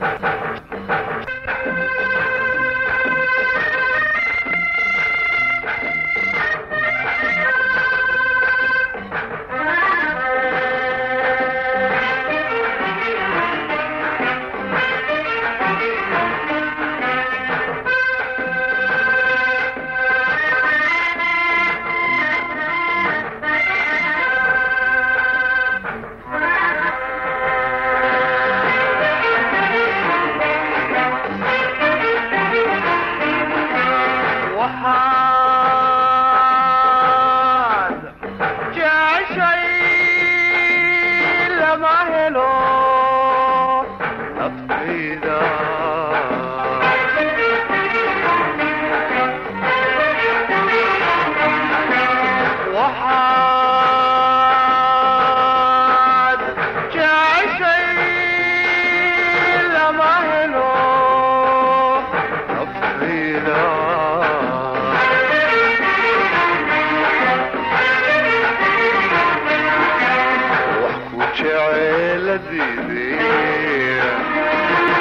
Bye. Aziz.